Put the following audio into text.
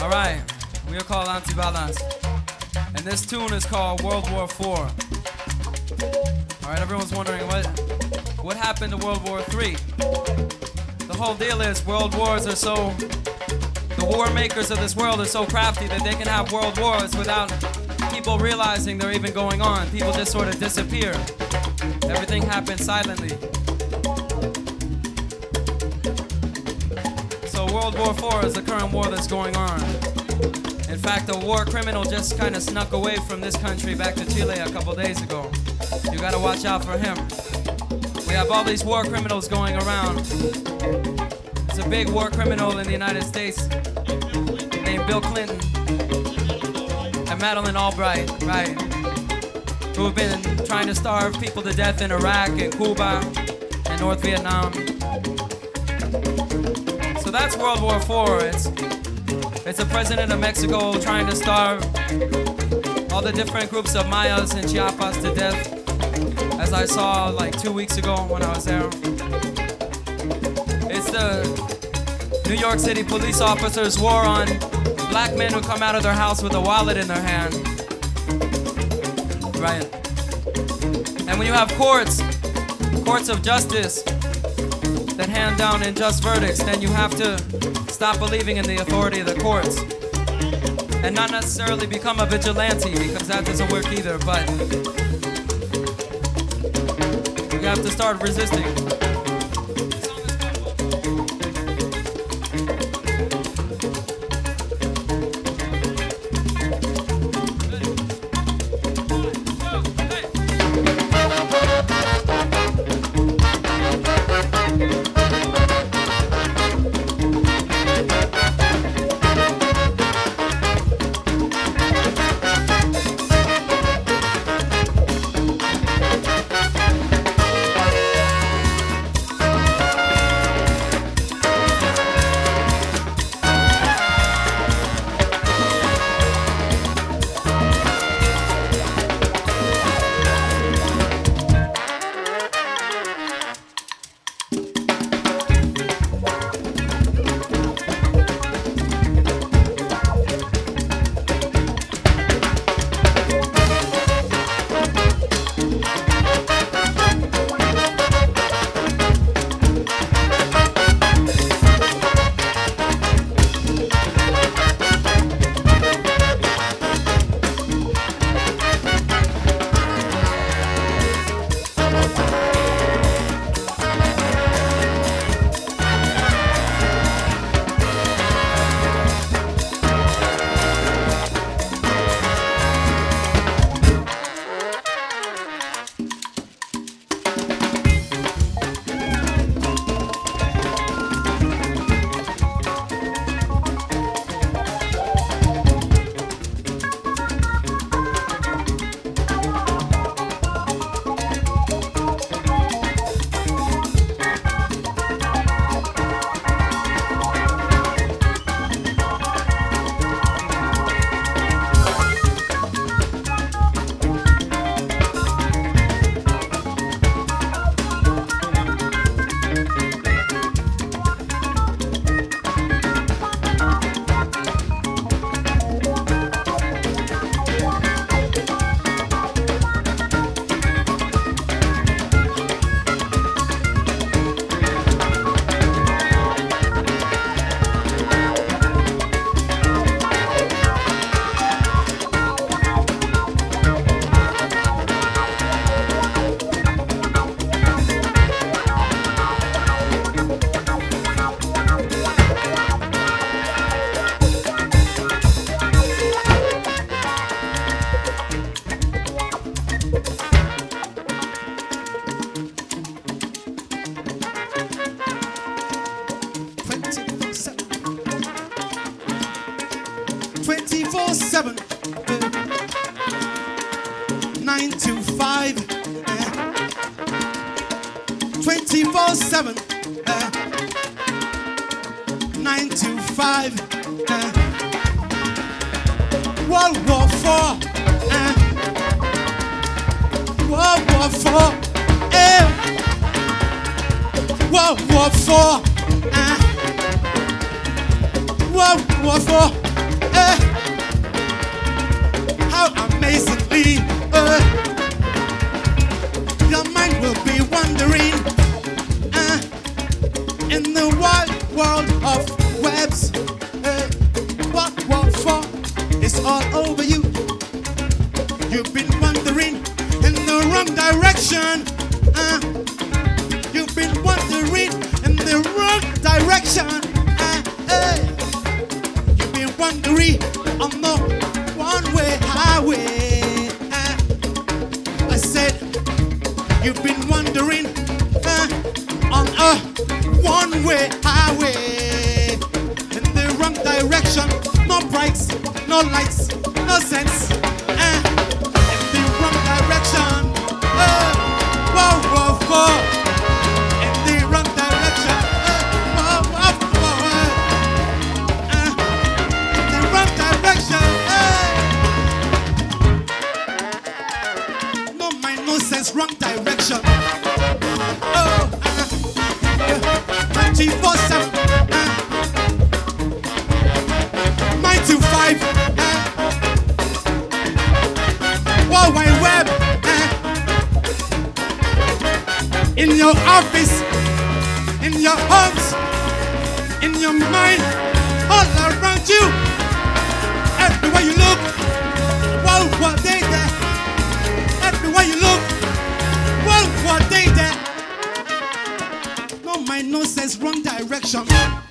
All right, we are called Antibalas, and this tune is called World War IV. All right, everyone's wondering what what happened to World War III. The whole deal is world wars are so the war makers of this world are so crafty that they can have world wars without people realizing they're even going on. People just sort of disappear. Everything happens silently. World War IV is the current war that's going on. In fact, a war criminal just kind of snuck away from this country back to Chile a couple days ago. You gotta watch out for him. We have all these war criminals going around. There's a big war criminal in the United States named Bill Clinton and Madeleine Albright, right? Who have been trying to starve people to death in Iraq and Cuba and North Vietnam. So that's World War IV. It's it's a president of Mexico trying to starve all the different groups of Mayas in Chiapas to death, as I saw like two weeks ago when I was there. It's the New York City police officers' war on black men who come out of their house with a wallet in their hand. Right. And when you have courts, courts of justice that hand down unjust verdicts, then you have to stop believing in the authority of the courts. And not necessarily become a vigilante because that doesn't work either, but you have to start resisting. nine to five, eh? twenty-four seven, eh? nine to five. Eh? World War Four, World War Four, World War Four, World War Four. How amazingly mind will be wandering uh, in the wide world of webs. Uh, what what for? It's all over you. You've been wandering in the wrong direction. Uh, you've been wandering in the wrong direction. Uh. You've been wandering on the on a one-way highway in the wrong direction. No brakes, no lights, no sense. Uh, in the wrong direction. Whoa. In the wrong direction. Uh, in the wrong direction. No mind, no sense, wrong direction. Oh, uh, 24 7. 9 5. World Wide Web. In your office, in your homes, in your mind, all around you. Sense, wrong direction.